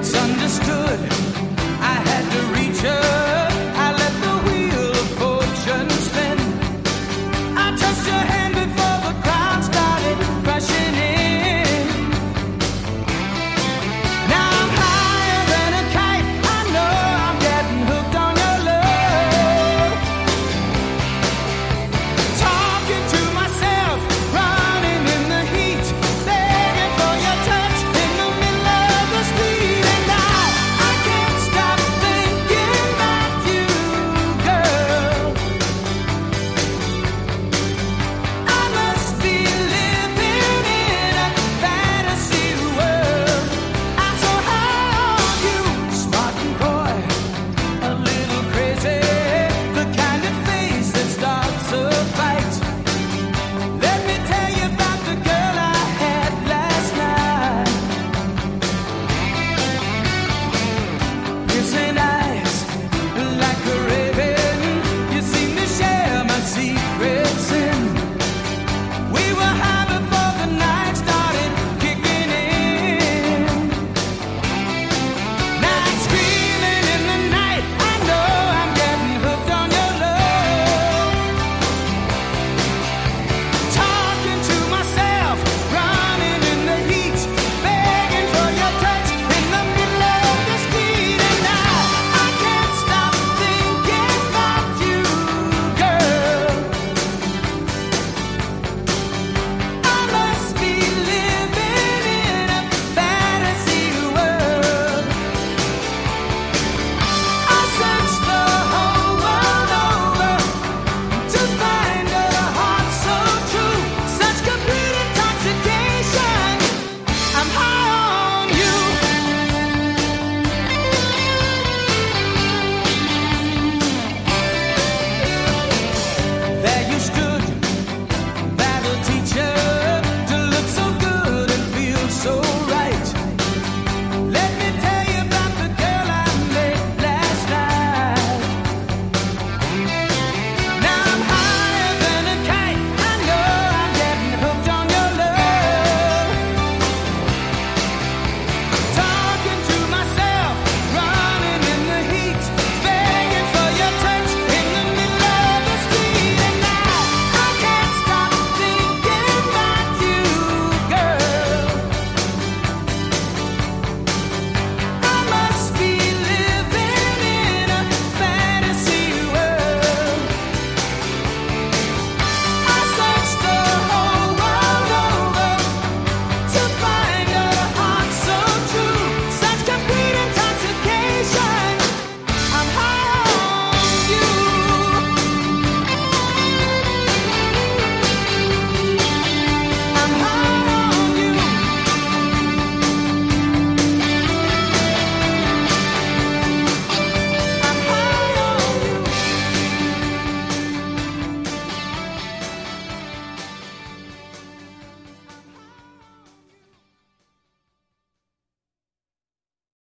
it's understood. I had to reach her.